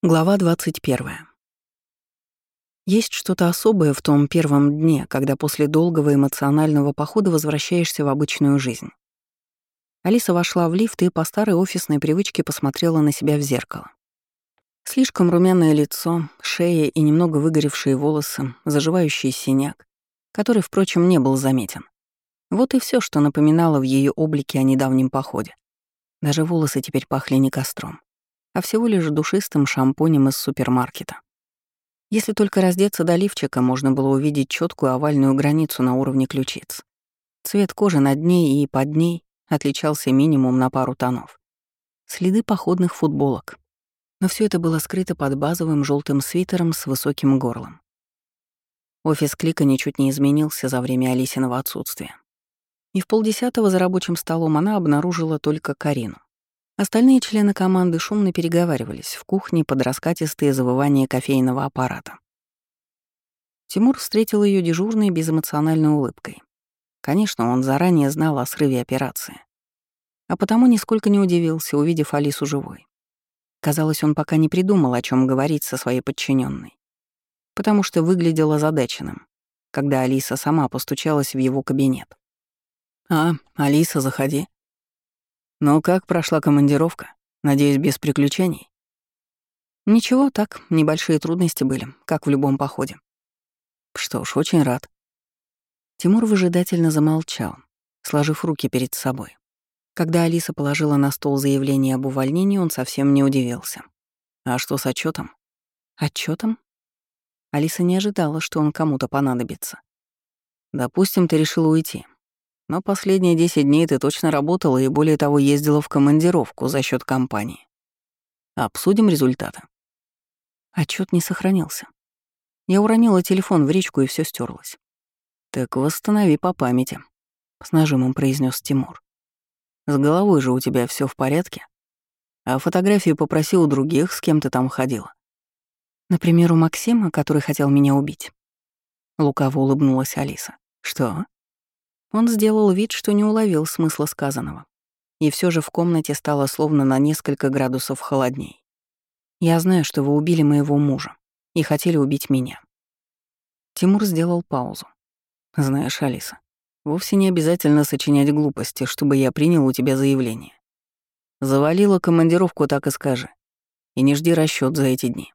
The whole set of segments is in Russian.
Глава 21. Есть что-то особое в том первом дне, когда после долгого эмоционального похода возвращаешься в обычную жизнь. Алиса вошла в лифт и по старой офисной привычке посмотрела на себя в зеркало. Слишком румяное лицо, шея и немного выгоревшие волосы, заживающий синяк, который, впрочем, не был заметен. Вот и все, что напоминало в ее облике о недавнем походе. Даже волосы теперь пахли не костром а всего лишь душистым шампунем из супермаркета. Если только раздеться до лифчика, можно было увидеть четкую овальную границу на уровне ключиц. Цвет кожи над ней и под ней отличался минимум на пару тонов. Следы походных футболок. Но все это было скрыто под базовым желтым свитером с высоким горлом. Офис Клика ничуть не изменился за время Алисиного отсутствия. И в полдесятого за рабочим столом она обнаружила только Карину. Остальные члены команды шумно переговаривались в кухне под раскатистые завывания кофейного аппарата. Тимур встретил ее дежурной безэмоциональной улыбкой. Конечно, он заранее знал о срыве операции. А потому нисколько не удивился, увидев Алису живой. Казалось, он пока не придумал, о чем говорить со своей подчиненной, потому что выглядел озадаченным, когда Алиса сама постучалась в его кабинет. «А, Алиса, заходи», «Ну как прошла командировка? Надеюсь, без приключений?» «Ничего, так, небольшие трудности были, как в любом походе». «Что ж, очень рад». Тимур выжидательно замолчал, сложив руки перед собой. Когда Алиса положила на стол заявление об увольнении, он совсем не удивился. «А что с отчетом? Отчетом? Алиса не ожидала, что он кому-то понадобится. «Допустим, ты решила уйти. Но последние 10 дней ты точно работала и, более того, ездила в командировку за счет компании. Обсудим результаты. Отчет не сохранился. Я уронила телефон в речку, и все стерлось. Так восстанови по памяти, с нажимом произнес Тимур. С головой же у тебя все в порядке? А фотографию попроси у других, с кем ты там ходила. Например, у Максима, который хотел меня убить. Лукаво улыбнулась Алиса. Что? Он сделал вид, что не уловил смысла сказанного. И все же в комнате стало словно на несколько градусов холодней. «Я знаю, что вы убили моего мужа и хотели убить меня». Тимур сделал паузу. «Знаешь, Алиса, вовсе не обязательно сочинять глупости, чтобы я принял у тебя заявление. Завалила командировку, так и скажи. И не жди расчет за эти дни».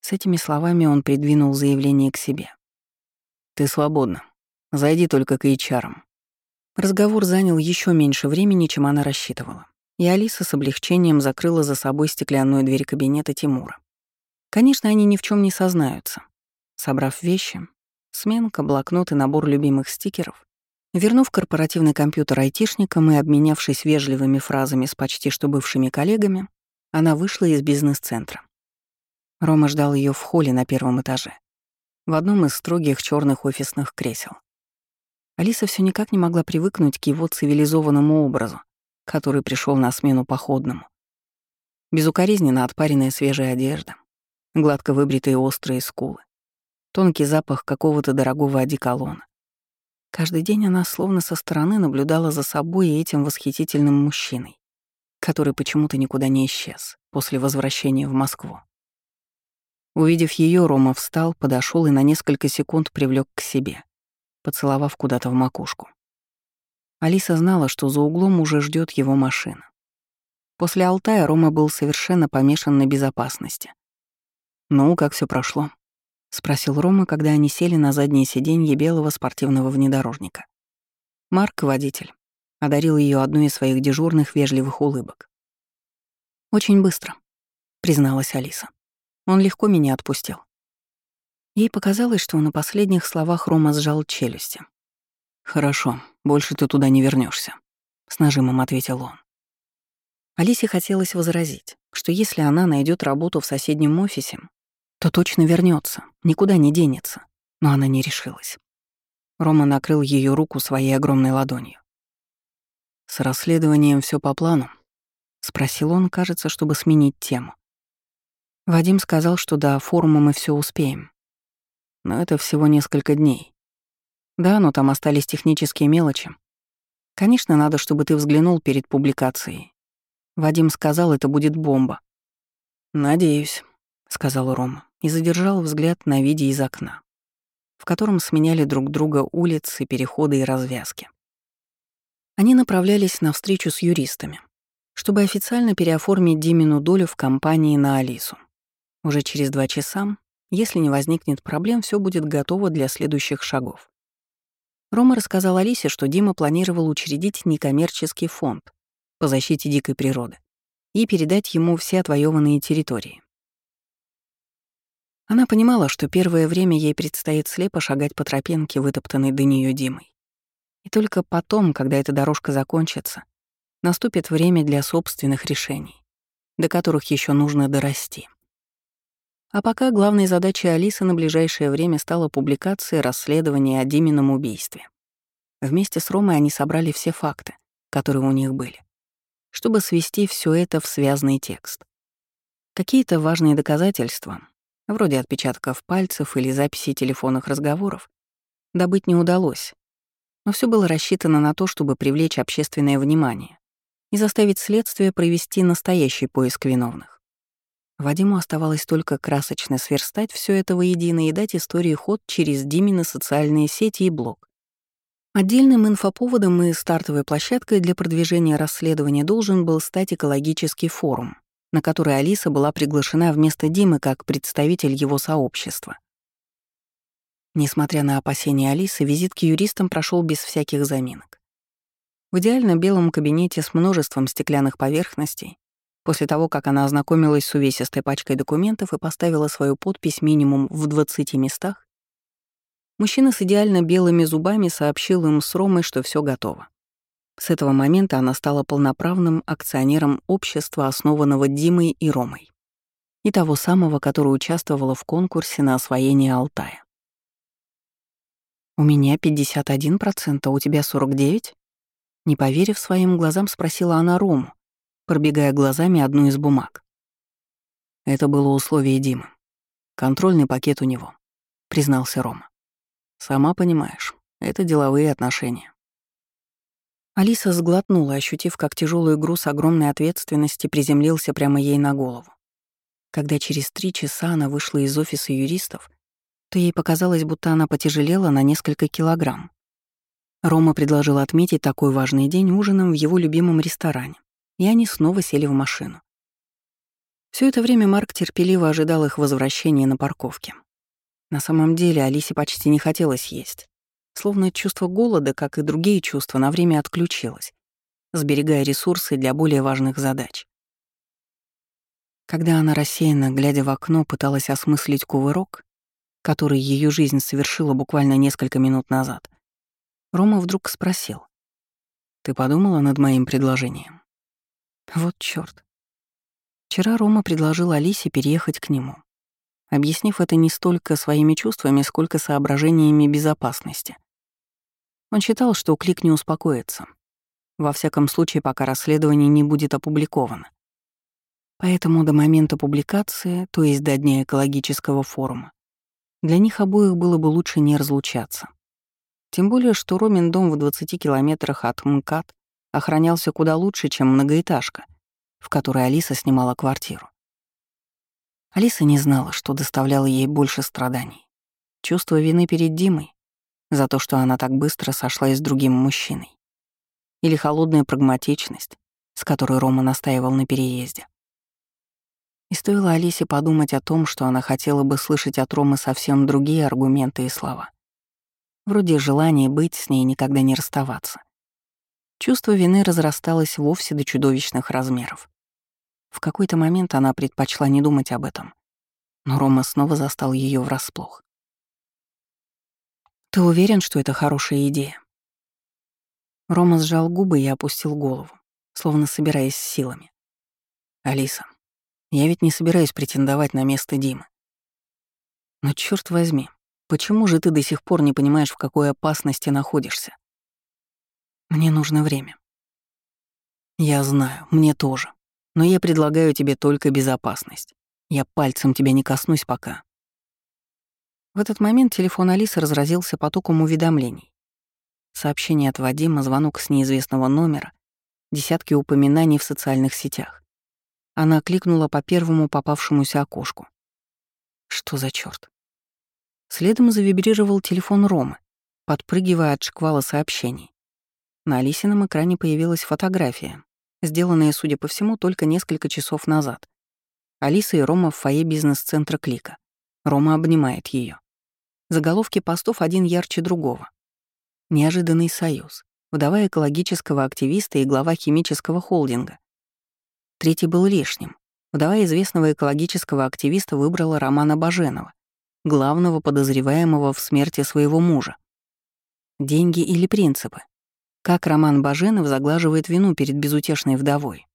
С этими словами он придвинул заявление к себе. «Ты свободна. Зайди только к HR. Разговор занял еще меньше времени, чем она рассчитывала. И Алиса с облегчением закрыла за собой стеклянную дверь кабинета Тимура. Конечно, они ни в чем не сознаются. Собрав вещи, сменка, блокнот и набор любимых стикеров, вернув корпоративный компьютер айтишникам и обменявшись вежливыми фразами с почти что бывшими коллегами, она вышла из бизнес-центра. Рома ждал ее в холле на первом этаже, в одном из строгих черных офисных кресел. Алиса все никак не могла привыкнуть к его цивилизованному образу, который пришел на смену походному. Безукоризненно отпаренная свежая одежда, гладко выбритые острые скулы, тонкий запах какого-то дорогого одеколона. Каждый день она словно со стороны наблюдала за собой и этим восхитительным мужчиной, который почему-то никуда не исчез после возвращения в Москву. Увидев ее, Рома встал, подошел и на несколько секунд привлек к себе поцеловав куда-то в макушку. Алиса знала, что за углом уже ждет его машина. После Алтая Рома был совершенно помешан на безопасности. «Ну, как все прошло?» — спросил Рома, когда они сели на заднее сиденье белого спортивного внедорожника. Марк, водитель, одарил ее одной из своих дежурных вежливых улыбок. «Очень быстро», — призналась Алиса. «Он легко меня отпустил. Ей показалось, что на последних словах Рома сжал челюсти. «Хорошо, больше ты туда не вернешься, с нажимом ответил он. Алисе хотелось возразить, что если она найдет работу в соседнем офисе, то точно вернется, никуда не денется, но она не решилась. Рома накрыл ее руку своей огромной ладонью. «С расследованием все по плану?» — спросил он, кажется, чтобы сменить тему. Вадим сказал, что до форума мы все успеем. Но это всего несколько дней. Да, но там остались технические мелочи. Конечно, надо, чтобы ты взглянул перед публикацией. Вадим сказал, это будет бомба. «Надеюсь», — сказал Рома и задержал взгляд на виде из окна, в котором сменяли друг друга улицы, переходы и развязки. Они направлялись на встречу с юристами, чтобы официально переоформить Димину долю в компании на Алису. Уже через два часа, если не возникнет проблем, все будет готово для следующих шагов. Рома рассказал Алисе, что Дима планировал учредить некоммерческий фонд по защите дикой природы и передать ему все отвоеванные территории. Она понимала, что первое время ей предстоит слепо шагать по тропинке, вытоптанной до нее Димой. И только потом, когда эта дорожка закончится, наступит время для собственных решений, до которых еще нужно дорасти. А пока главной задачей Алисы на ближайшее время стала публикация расследования о Димином убийстве. Вместе с Ромой они собрали все факты, которые у них были, чтобы свести все это в связанный текст. Какие-то важные доказательства, вроде отпечатков пальцев или записей телефонных разговоров, добыть не удалось, но все было рассчитано на то, чтобы привлечь общественное внимание и заставить следствие провести настоящий поиск виновных. Вадиму оставалось только красочно сверстать все это воедино и дать истории ход через Димины социальные сети и блог. Отдельным инфоповодом и стартовой площадкой для продвижения расследования должен был стать экологический форум, на который Алиса была приглашена вместо Димы как представитель его сообщества. Несмотря на опасения Алисы, визит к юристам прошел без всяких заминок. В идеально белом кабинете с множеством стеклянных поверхностей После того, как она ознакомилась с увесистой пачкой документов и поставила свою подпись минимум в 20 местах, мужчина с идеально белыми зубами сообщил им с Ромой, что все готово. С этого момента она стала полноправным акционером общества, основанного Димой и Ромой. И того самого, которое участвовало в конкурсе на освоение Алтая. «У меня 51%, а у тебя 49%?» Не поверив своим глазам, спросила она Рому, пробегая глазами одну из бумаг. Это было условие Димы. Контрольный пакет у него, признался Рома. Сама понимаешь, это деловые отношения. Алиса сглотнула, ощутив, как тяжелый груз огромной ответственности приземлился прямо ей на голову. Когда через три часа она вышла из офиса юристов, то ей показалось, будто она потяжелела на несколько килограмм. Рома предложил отметить такой важный день ужином в его любимом ресторане и они снова сели в машину. Все это время Марк терпеливо ожидал их возвращения на парковке. На самом деле Алисе почти не хотелось есть. Словно чувство голода, как и другие чувства, на время отключилось, сберегая ресурсы для более важных задач. Когда она рассеянно, глядя в окно, пыталась осмыслить кувырок, который ее жизнь совершила буквально несколько минут назад, Рома вдруг спросил. «Ты подумала над моим предложением?» Вот чёрт. Вчера Рома предложил Алисе переехать к нему, объяснив это не столько своими чувствами, сколько соображениями безопасности. Он считал, что Клик не успокоится. Во всяком случае, пока расследование не будет опубликовано. Поэтому до момента публикации, то есть до дня экологического форума, для них обоих было бы лучше не разлучаться. Тем более, что Ромин дом в 20 километрах от МКАД охранялся куда лучше, чем многоэтажка, в которой Алиса снимала квартиру. Алиса не знала, что доставляло ей больше страданий. Чувство вины перед Димой за то, что она так быстро сошлась с другим мужчиной. Или холодная прагматичность, с которой Рома настаивал на переезде. И стоило Алисе подумать о том, что она хотела бы слышать от Ромы совсем другие аргументы и слова. Вроде желания быть с ней никогда не расставаться. Чувство вины разрасталось вовсе до чудовищных размеров. В какой-то момент она предпочла не думать об этом. Но Рома снова застал ее врасплох. «Ты уверен, что это хорошая идея?» Рома сжал губы и опустил голову, словно собираясь с силами. «Алиса, я ведь не собираюсь претендовать на место Димы. Но черт возьми, почему же ты до сих пор не понимаешь, в какой опасности находишься? Мне нужно время. Я знаю, мне тоже. Но я предлагаю тебе только безопасность. Я пальцем тебя не коснусь пока. В этот момент телефон Алисы разразился потоком уведомлений. Сообщение от Вадима, звонок с неизвестного номера, десятки упоминаний в социальных сетях. Она кликнула по первому попавшемуся окошку. Что за черт? Следом завибрировал телефон Ромы, подпрыгивая от шквала сообщений. На Алисином экране появилась фотография, сделанная, судя по всему, только несколько часов назад. Алиса и Рома в фойе бизнес-центра Клика. Рома обнимает ее. Заголовки постов один ярче другого. Неожиданный союз. Вдова экологического активиста и глава химического холдинга. Третий был лишним. Вдова известного экологического активиста выбрала Романа Баженова, главного подозреваемого в смерти своего мужа. Деньги или принципы? Как Роман Баженов заглаживает вину перед безутешной вдовой?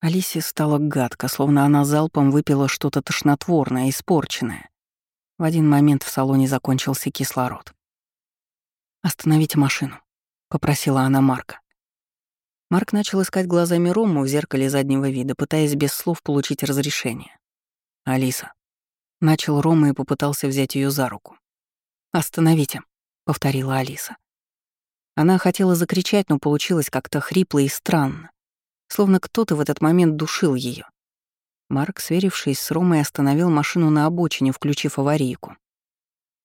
Алисе стало гадко, словно она залпом выпила что-то тошнотворное, испорченное. В один момент в салоне закончился кислород. «Остановите машину», — попросила она Марка. Марк начал искать глазами Рому в зеркале заднего вида, пытаясь без слов получить разрешение. «Алиса». Начал Рома и попытался взять ее за руку. «Остановите», — повторила Алиса. Она хотела закричать, но получилось как-то хрипло и странно словно кто-то в этот момент душил ее. Марк, сверившись с Ромой, остановил машину на обочине, включив аварийку.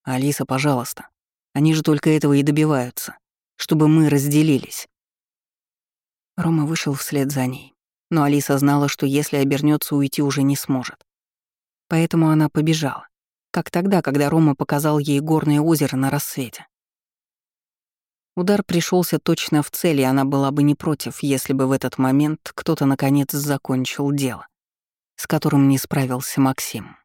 «Алиса, пожалуйста. Они же только этого и добиваются. Чтобы мы разделились». Рома вышел вслед за ней. Но Алиса знала, что если обернется, уйти уже не сможет. Поэтому она побежала. Как тогда, когда Рома показал ей горное озеро на рассвете. Удар пришелся точно в цель, и она была бы не против, если бы в этот момент кто-то наконец закончил дело, с которым не справился Максим.